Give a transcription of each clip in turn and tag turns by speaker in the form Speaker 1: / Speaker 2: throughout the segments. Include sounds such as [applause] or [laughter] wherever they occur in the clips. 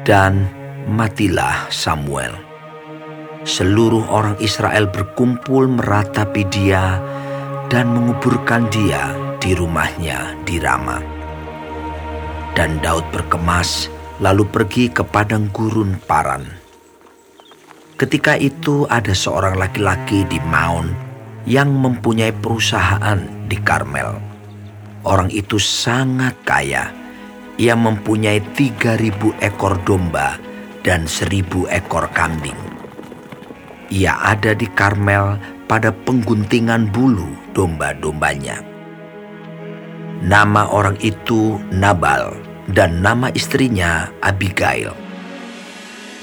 Speaker 1: Dan matilah Samuel. Seluruh orang Israel berkumpul meratapi dia dan menguburkan dia di rumahnya di Rama. Dan Daud berkemas lalu pergi ke padang gurun Paran. Ketika itu ada seorang laki-laki di Maun yang mempunyai perusahaan di Karmel. Orang itu sangat kaya. Ia mempunyai 3000 ekor domba dan 1000 ekor kambing. Ia ada di Karmel pada pengguntingan bulu domba-dombanya. Nama orang itu Nabal dan nama istrinya Abigail.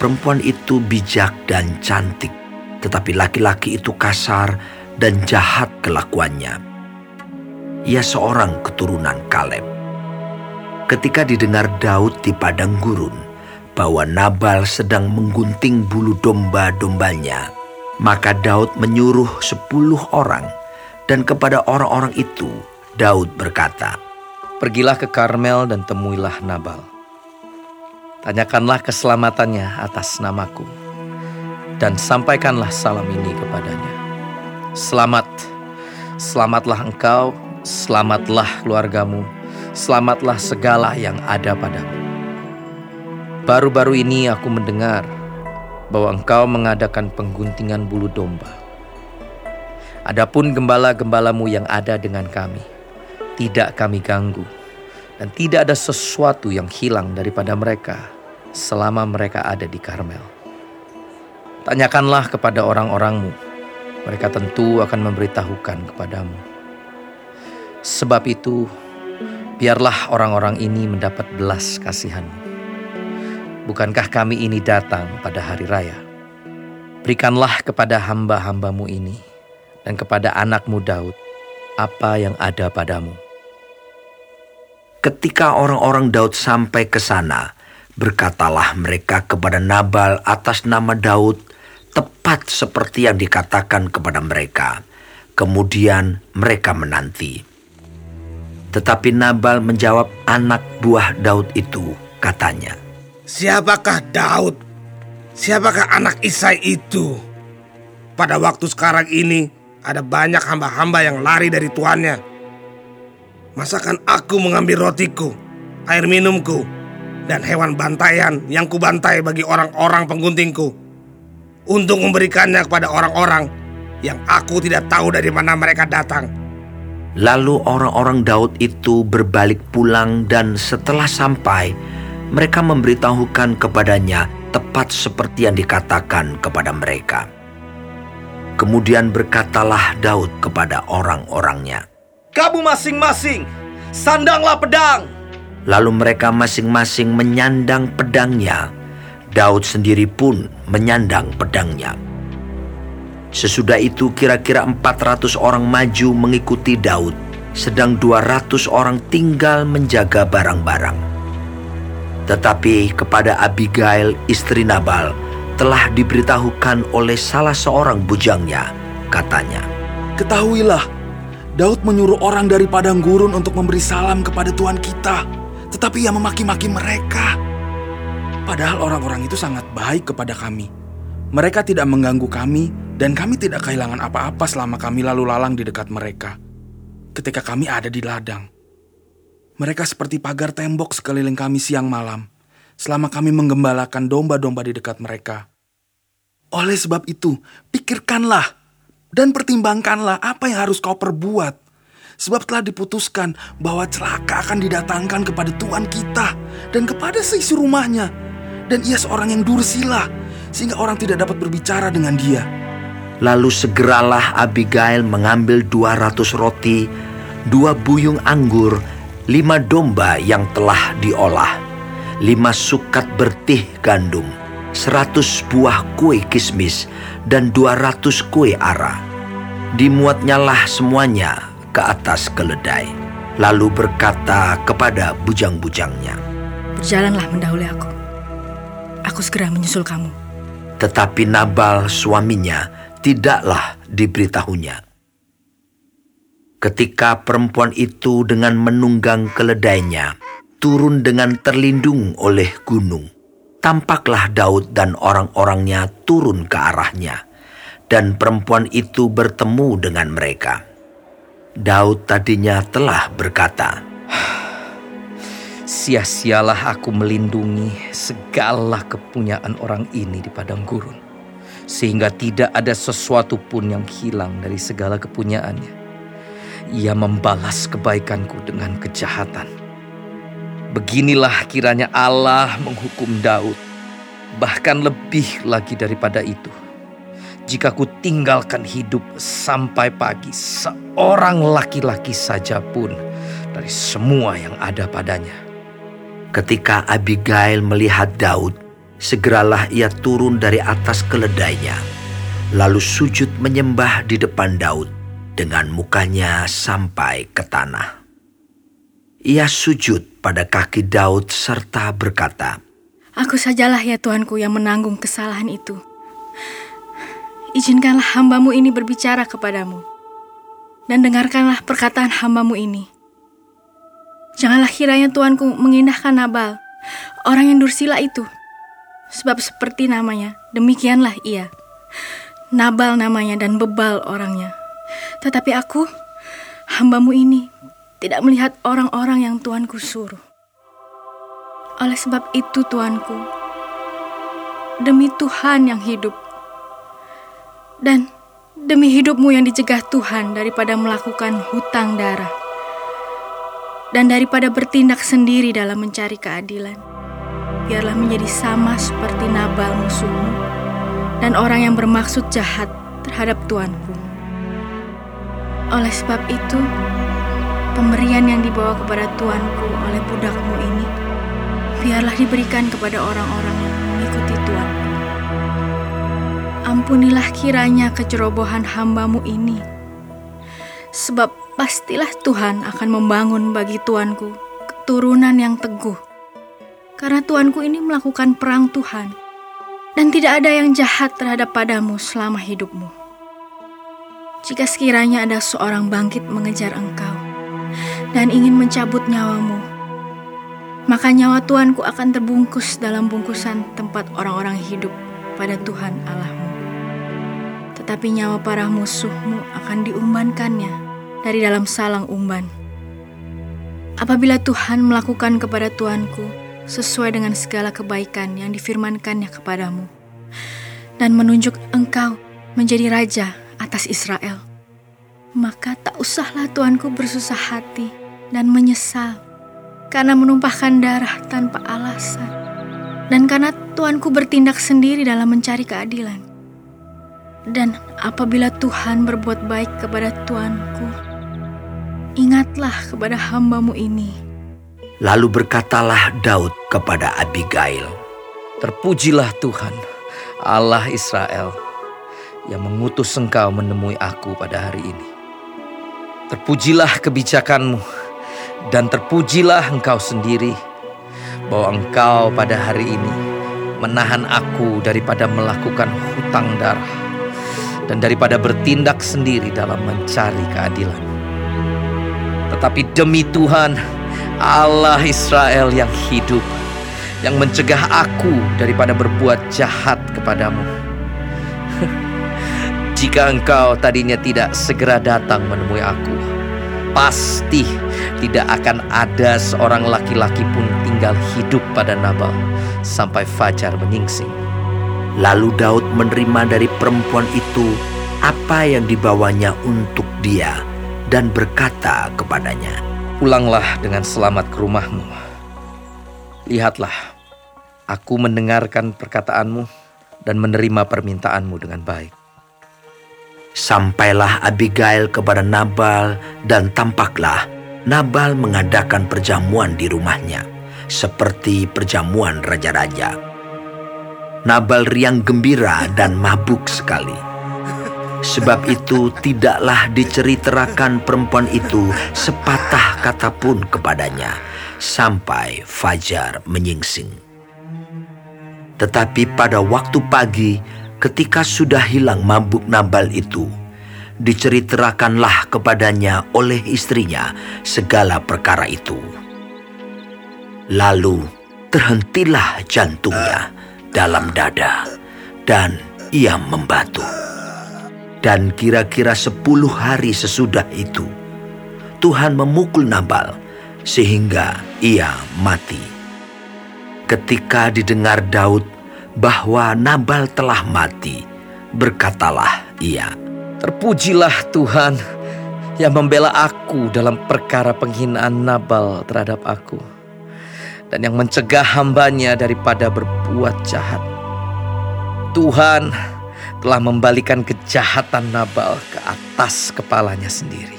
Speaker 1: Perempuan itu bijak dan cantik, tetapi laki-laki itu kasar dan jahat kelakuannya. Ia seorang keturunan Kaleb. Ketika didengar Daud di padang gurun bahwa Nabal sedang menggunting bulu domba-dombanya, maka Daud menyuruh sepuluh orang dan kepada orang-orang itu Daud berkata,
Speaker 2: Pergilah ke Karmel dan temuilah Nabal. Tanyakanlah keselamatannya atas namaku. Dan sampaikanlah salam ini kepadanya. Selamat, selamatlah engkau, selamatlah keluargamu, selamatlah segala yang ada padamu. Baru-baru ini aku mendengar bahwa engkau mengadakan pengguntingan bulu domba. Adapun gembala-gembalamu yang ada dengan kami, tidak kami ganggu, dan tidak ada sesuatu yang hilang daripada mereka selama mereka ada di Karmel. Tanyakanlah kepada orang-orangmu, mereka tentu akan memberitahukan kepadamu. Sebab itu, biarlah orang-orang ini mendapat belas kasihanmu. Bukankah kami ini datang pada hari raya? Berikanlah kepada hamba-hambamu ini dan kepada anakmu Daud apa yang ada padamu
Speaker 1: Ketika orang-orang Daud sampai ke sana, berkatalah mereka kepada Nabal atas nama Daud, tepat seperti yang dikatakan kepada mereka. Kemudian mereka menanti. Tetapi Nabal menjawab anak buah Daud itu, katanya,
Speaker 3: Siapakah Daud? Siapakah anak Isai itu? Pada waktu sekarang ini ada banyak hamba-hamba yang lari dari tuannya Masakan aku mengambil rotiku, air minumku, dan hewan bantaian yang kubantai bagi orang-orang pengguntingku untuk memberikannya kepada orang-orang yang aku tidak tahu dari mana mereka datang.
Speaker 1: Lalu orang-orang Daud itu berbalik pulang dan setelah sampai, mereka memberitahukan kepadanya tepat seperti yang dikatakan kepada mereka. Kemudian berkatalah Daud kepada orang-orangnya,
Speaker 2: kamu masing-masing sandanglah pedang.
Speaker 1: Lalu mereka masing-masing menyandang pedangnya. Daud sendiri pun menyandang pedangnya. Sesudah itu kira-kira 400 orang maju mengikuti Daud, sedang 200 orang tinggal menjaga barang-barang. Tetapi kepada Abigail istri Nabal telah diberitahukan oleh salah seorang bujangnya, katanya,
Speaker 4: Ketahuilah, Daud menyuruh orang dari padang gurun untuk memberi salam kepada Tuhan kita, tetapi ia memaki-maki mereka. Padahal orang-orang itu sangat baik kepada kami. Mereka tidak mengganggu kami, dan kami tidak kehilangan apa-apa selama kami lalu lalang di dekat mereka. Ketika kami ada di ladang, mereka seperti pagar tembok sekeliling kami siang malam, selama kami menggembalakan domba-domba di dekat mereka. Oleh sebab itu, pikirkanlah dan pertimbangkanlah apa yang harus kau perbuat. Sebab telah diputuskan bahwa celaka akan didatangkan kepada Tuhan kita dan kepada seisi rumahnya. Dan ia seorang yang dursila, sehingga orang tidak dapat berbicara dengan dia.
Speaker 1: Lalu segeralah Abigail mengambil 200 roti, dua buyung anggur, lima domba yang telah diolah, lima sukat bertih gandum, seratus buah kue kismis, dan dua ratus kue ara. Dimuatnyalah semuanya ke atas keledai, lalu berkata kepada bujang-bujangnya,
Speaker 5: Berjalanlah mendahului aku. Aku segera menyusul kamu.
Speaker 1: Tetapi Nabal suaminya tidaklah diberitahunya. Ketika perempuan itu dengan menunggang keledainya turun dengan terlindung oleh gunung, tampaklah Daud dan orang-orangnya turun ke arahnya, dan perempuan itu bertemu dengan mereka. Daud tadinya telah berkata,
Speaker 2: Sia-sialah aku melindungi segala kepunyaan orang ini di padang gurun, sehingga tidak ada sesuatu pun yang hilang dari segala kepunyaannya. Ia membalas kebaikanku dengan kejahatan. Beginilah kiranya Allah menghukum Daud, bahkan lebih lagi daripada itu. Jika ku tinggalkan hidup sampai pagi, seorang laki-laki saja pun dari semua yang ada padanya
Speaker 1: Ketika Abigail melihat Daud, segeralah ia turun dari atas keledainya, lalu sujud menyembah di depan Daud dengan mukanya sampai ke tanah. Ia sujud pada kaki Daud serta berkata,
Speaker 5: Aku sajalah ya Tuanku yang menanggung kesalahan itu. Izinkanlah hambamu ini berbicara kepadamu. Dan dengarkanlah perkataan hambamu ini. Janganlah kiranya Tuanku mengindahkan Nabal, orang yang dursila itu. Sebab seperti namanya, demikianlah ia. Nabal namanya dan bebal orangnya. Tetapi aku, hambamu ini, tidak melihat orang-orang yang Tuanku suruh. Oleh sebab itu Tuanku, demi Tuhan yang hidup, dan demi hidupmu yang dicegah Tuhan daripada melakukan hutang darah, dan daripada bertindak sendiri dalam mencari keadilan. Biarlah menjadi sama seperti Nabal musuhmu dan orang yang bermaksud jahat terhadap Tuanku. Oleh sebab itu, pemberian yang dibawa kepada Tuanku oleh budakmu ini, biarlah diberikan kepada orang-orang yang mengikuti Tuanku. Ampunilah kiranya kecerobohan hambamu ini, sebab pastilah Tuhan akan membangun bagi tuanku keturunan yang teguh. Karena tuanku ini melakukan perang Tuhan, dan tidak ada yang jahat terhadap padamu selama hidupmu. Jika sekiranya ada seorang bangkit mengejar engkau dan ingin mencabut nyawamu, maka nyawa tuanku akan terbungkus dalam bungkusan tempat orang-orang hidup pada Tuhan Allahmu. Tetapi nyawa para musuhmu akan diumbankannya dari dalam salang umban. Apabila Tuhan melakukan kepada Tuanku sesuai dengan segala kebaikan yang difirmankannya kepadamu, dan menunjuk engkau menjadi raja atas Israel, maka tak usahlah Tuanku bersusah hati dan menyesal karena menumpahkan darah tanpa alasan, dan karena Tuanku bertindak sendiri dalam mencari keadilan. Dan apabila Tuhan berbuat baik kepada Tuanku, ingatlah kepada hambamu ini.
Speaker 1: Lalu berkatalah Daud kepada Abigail,
Speaker 2: Terpujilah Tuhan, Allah Israel, yang mengutus engkau menemui aku pada hari ini. Terpujilah kebijakanmu, dan terpujilah engkau sendiri, bahwa engkau pada hari ini menahan aku daripada melakukan hutang darah dan daripada bertindak sendiri dalam mencari keadilan. Tetapi demi Tuhan, Allah Israel yang hidup, yang mencegah aku daripada berbuat jahat kepadamu. [laughs] Jika engkau tadinya tidak segera datang menemui aku, pasti tidak akan ada seorang laki-laki pun tinggal hidup pada Nabal sampai fajar menyingsing.
Speaker 1: Lalu Daud menerima dari perempuan itu apa yang dibawanya untuk dia dan berkata kepadanya,
Speaker 2: Pulanglah dengan selamat ke rumahmu. Lihatlah, aku mendengarkan perkataanmu dan menerima permintaanmu dengan baik.
Speaker 1: Sampailah Abigail kepada Nabal dan tampaklah Nabal mengadakan perjamuan di rumahnya, seperti perjamuan raja-raja. Nabal riang gembira dan mabuk sekali. Sebab itu tidaklah diceriterakan perempuan itu sepatah kata pun kepadanya sampai fajar menyingsing. Tetapi pada waktu pagi ketika sudah hilang mabuk Nabal itu, diceriterakanlah kepadanya oleh istrinya segala perkara itu. Lalu terhentilah jantungnya dalam dada dan ia membatu. Dan kira-kira sepuluh hari sesudah itu, Tuhan memukul Nabal sehingga ia mati. Ketika didengar Daud bahwa Nabal telah mati, berkatalah ia,
Speaker 2: Terpujilah Tuhan yang membela aku dalam perkara penghinaan Nabal terhadap aku dan yang mencegah hambanya daripada berbuat jahat. Tuhan telah membalikan kejahatan Nabal ke atas kepalanya sendiri.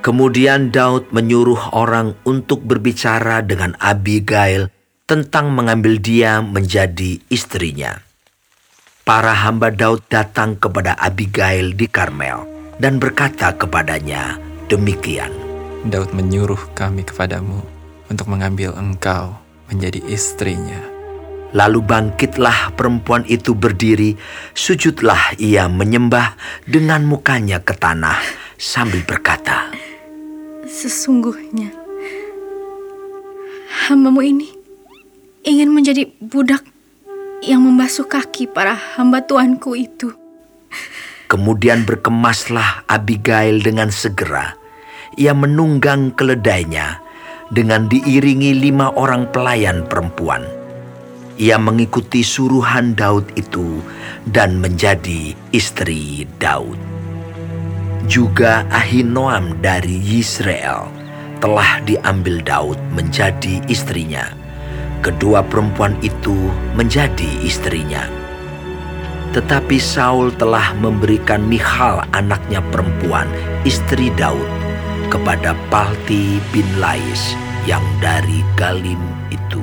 Speaker 1: Kemudian Daud menyuruh orang untuk berbicara dengan Abigail tentang mengambil dia menjadi istrinya. Para hamba Daud datang kepada Abigail di Karmel dan berkata kepadanya demikian.
Speaker 6: Daud menyuruh kami kepadamu untuk mengambil engkau menjadi istrinya.
Speaker 1: Lalu bangkitlah perempuan itu berdiri, sujudlah ia menyembah dengan mukanya ke tanah sambil berkata,
Speaker 5: Sesungguhnya, hambamu ini ingin menjadi budak yang membasuh kaki para hamba tuanku itu.
Speaker 1: Kemudian berkemaslah Abigail dengan segera. Ia menunggang keledainya dengan diiringi lima orang pelayan perempuan. Ia mengikuti suruhan Daud itu dan menjadi istri Daud. Juga Ahinoam dari Yisrael telah diambil Daud menjadi istrinya. Kedua perempuan itu menjadi istrinya. Tetapi Saul telah memberikan Michal anaknya perempuan, istri Daud, kepada Palti bin Lais yang dari Galim itu.